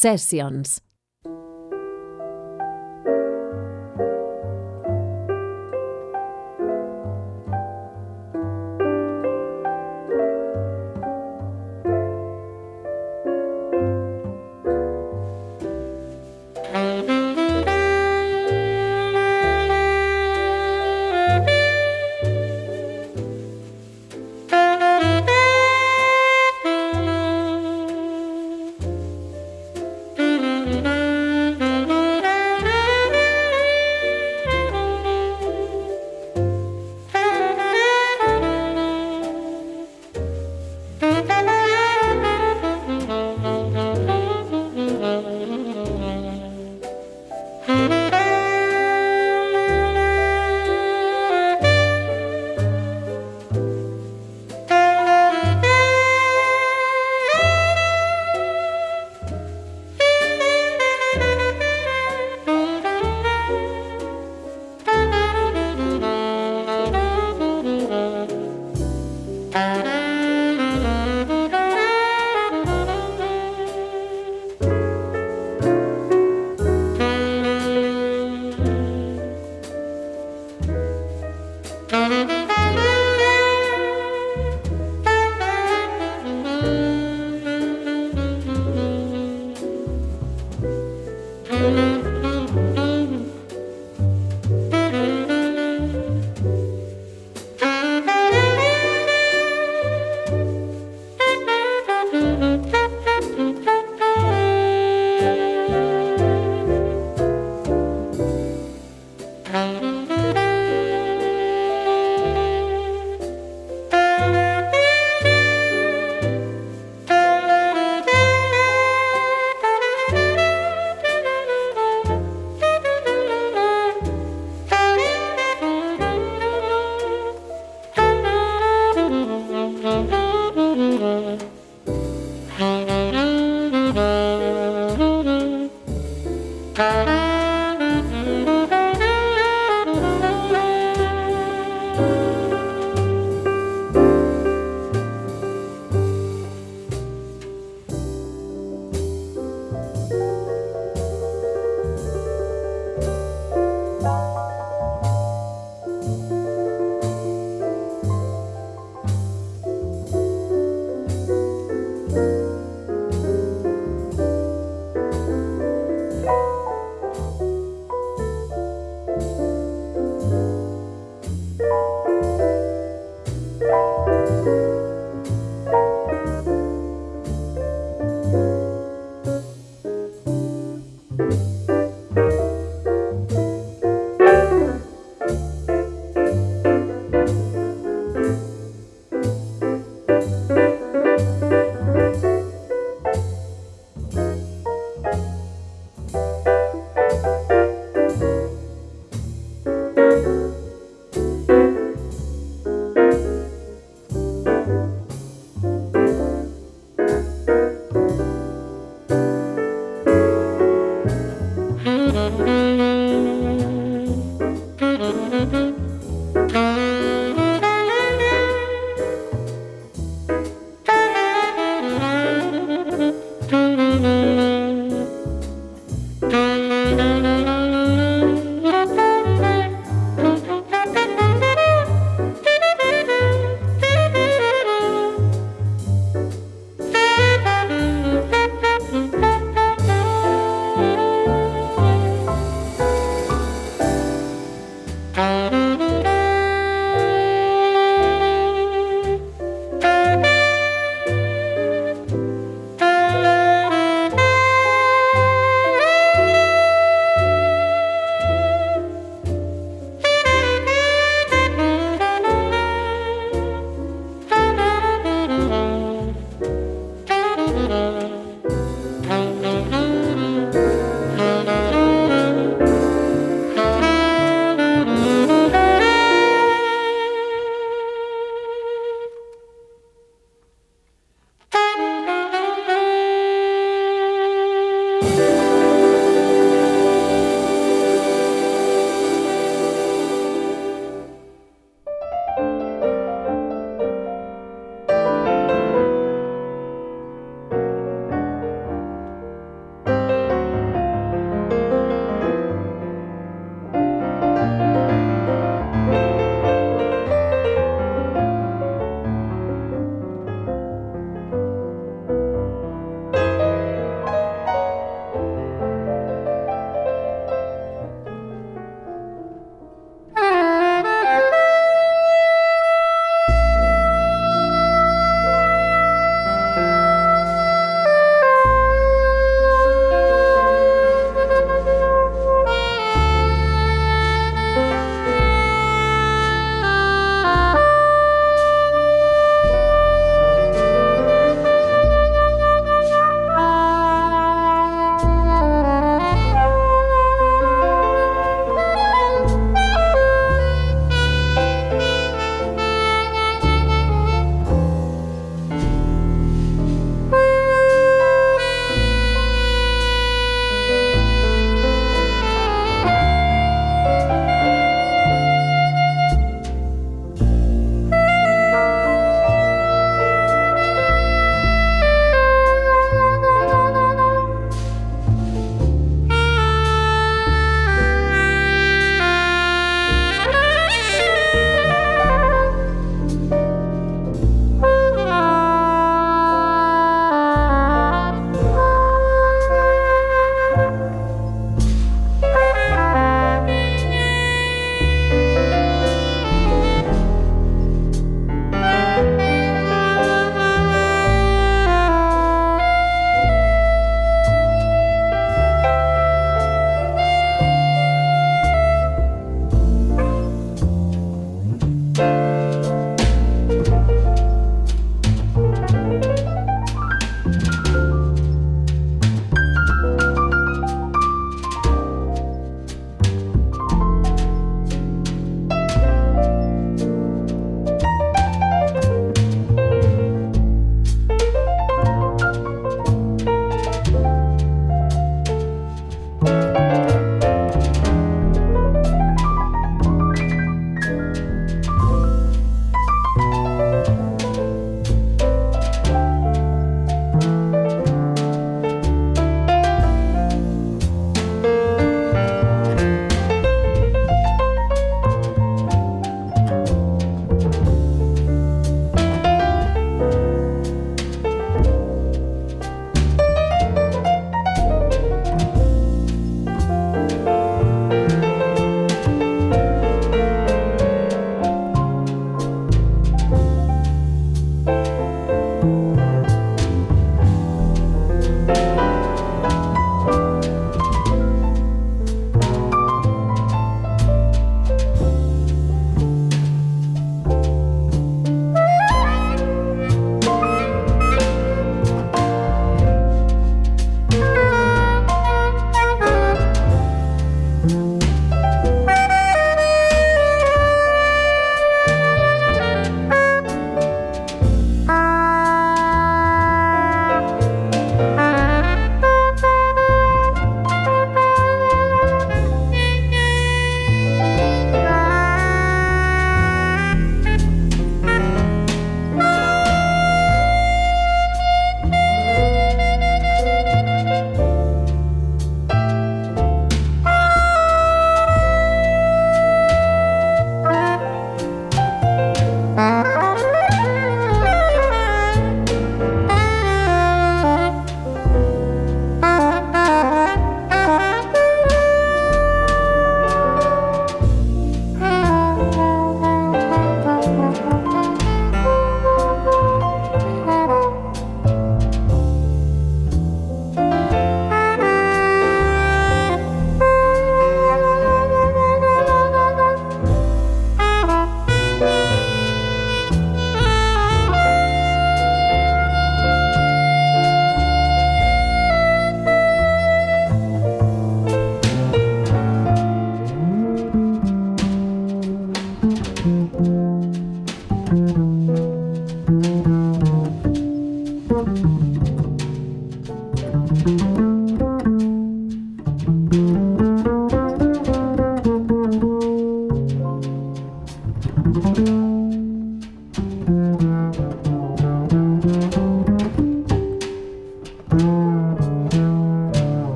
Sessions.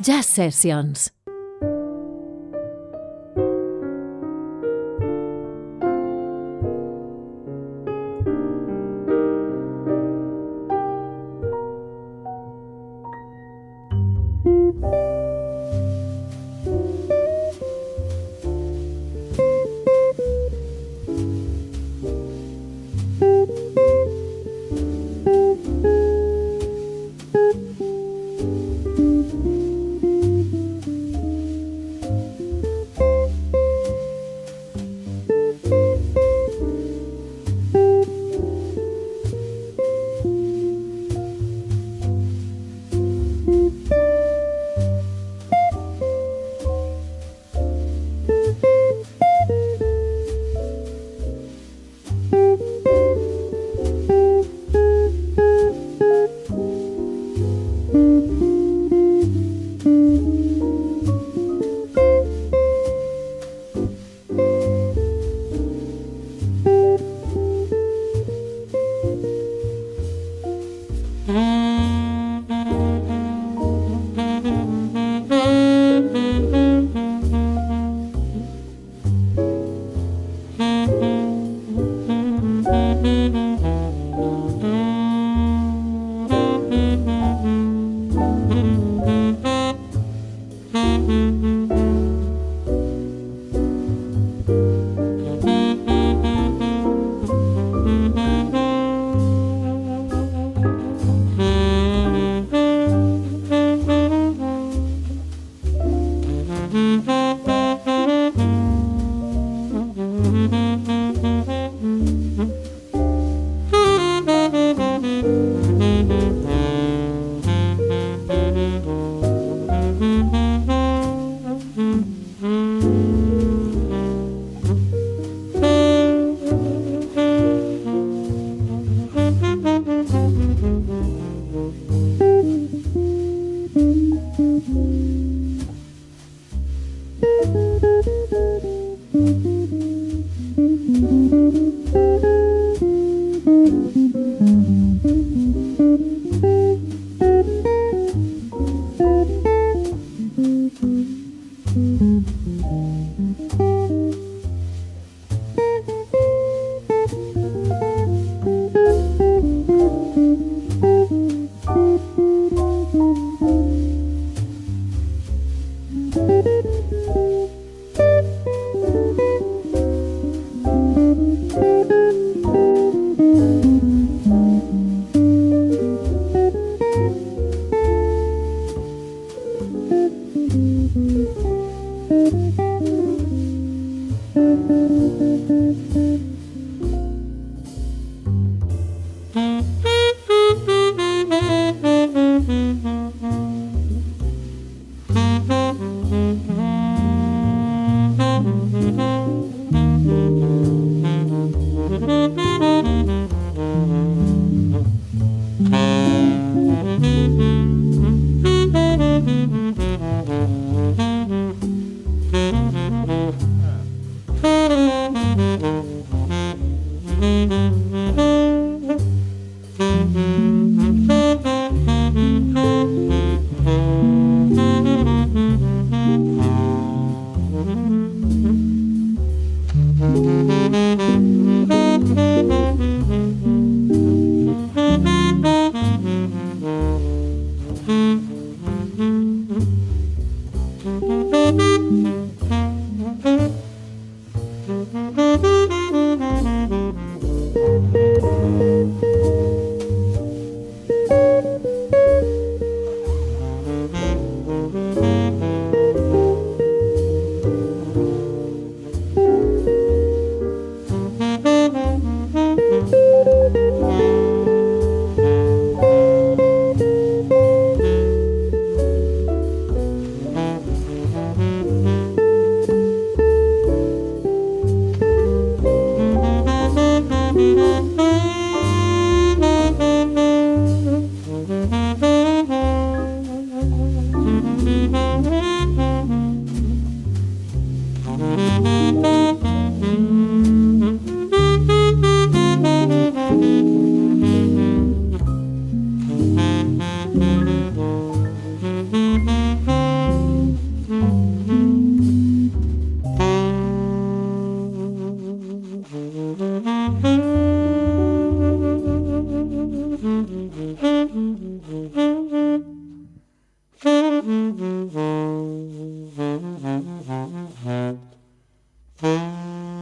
Jazz Sessions.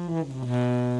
Mm-hmm.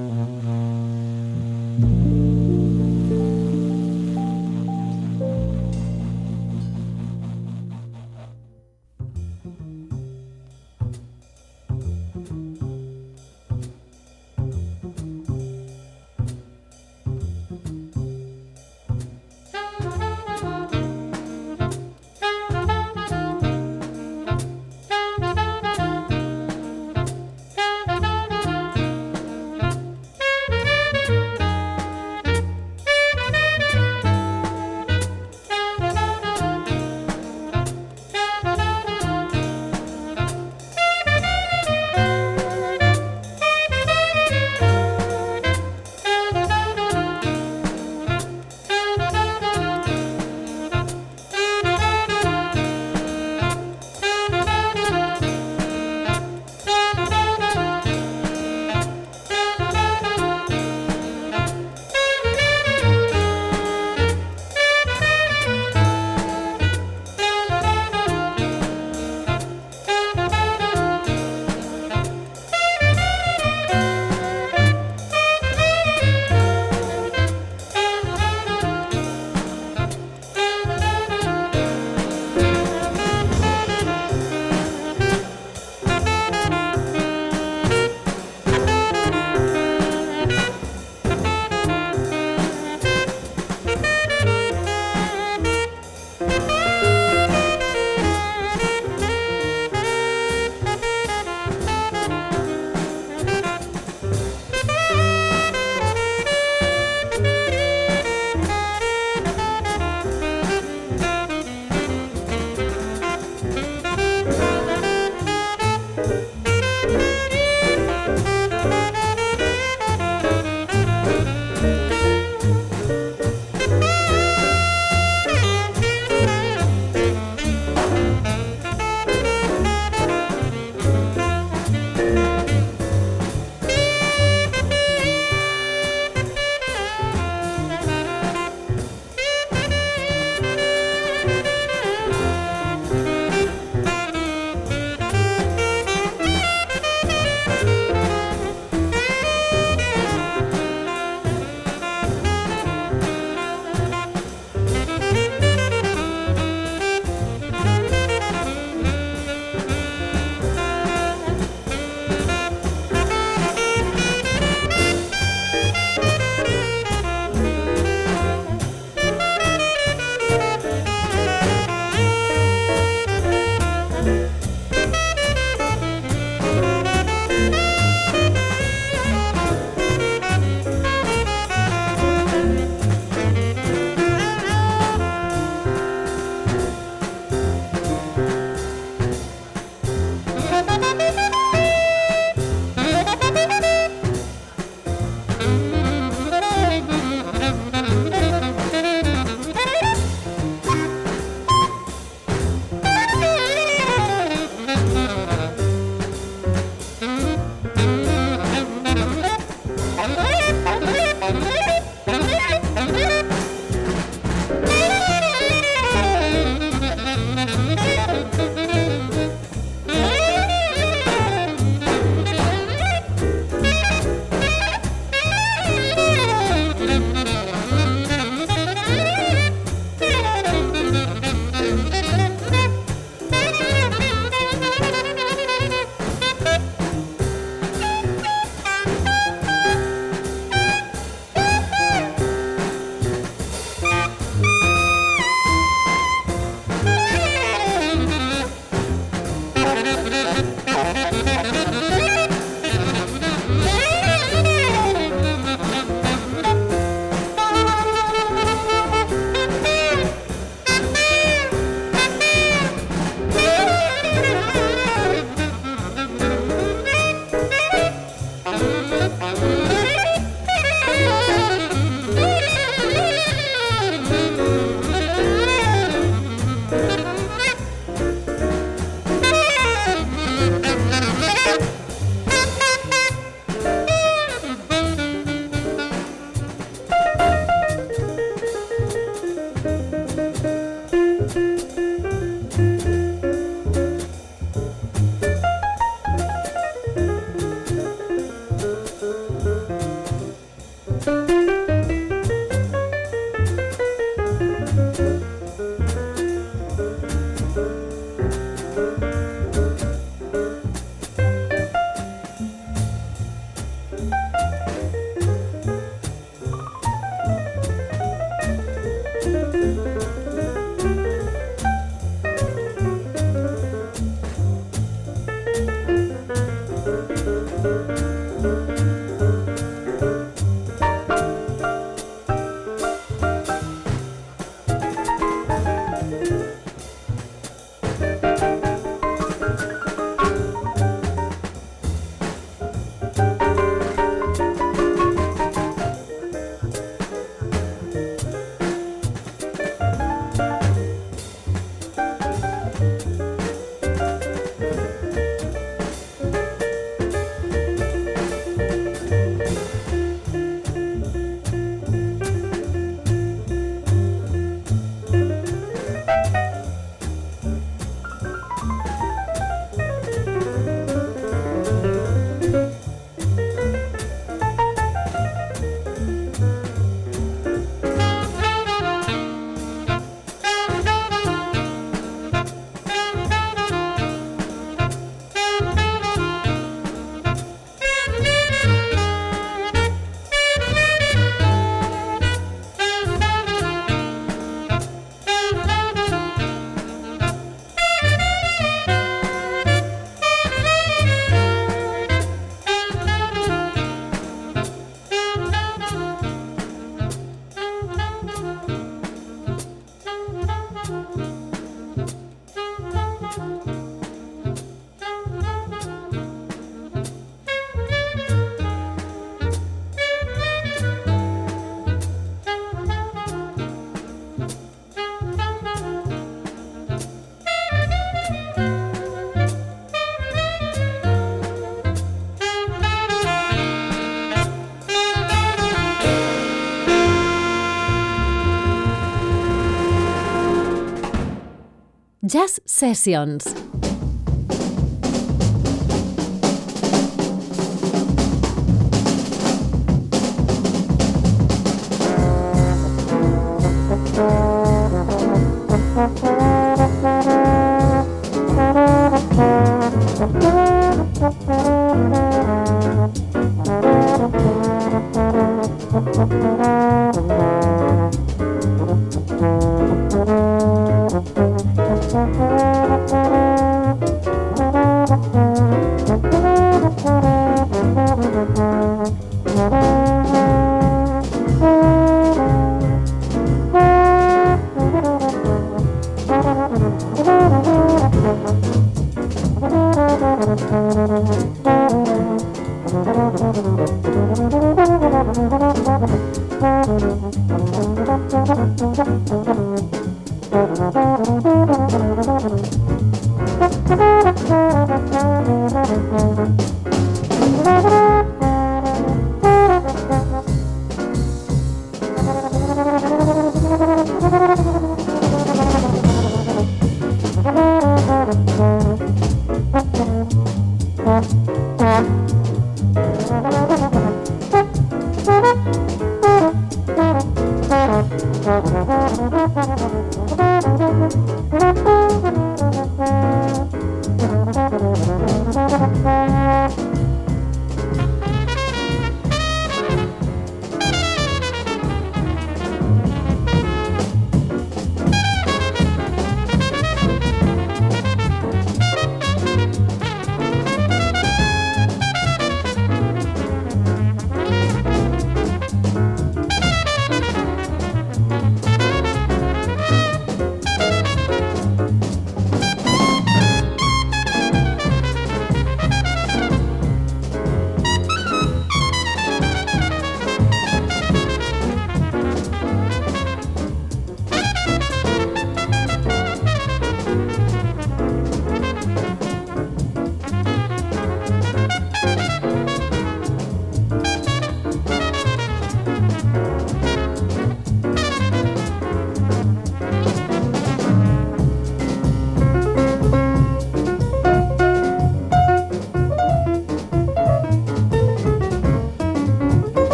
Sessions.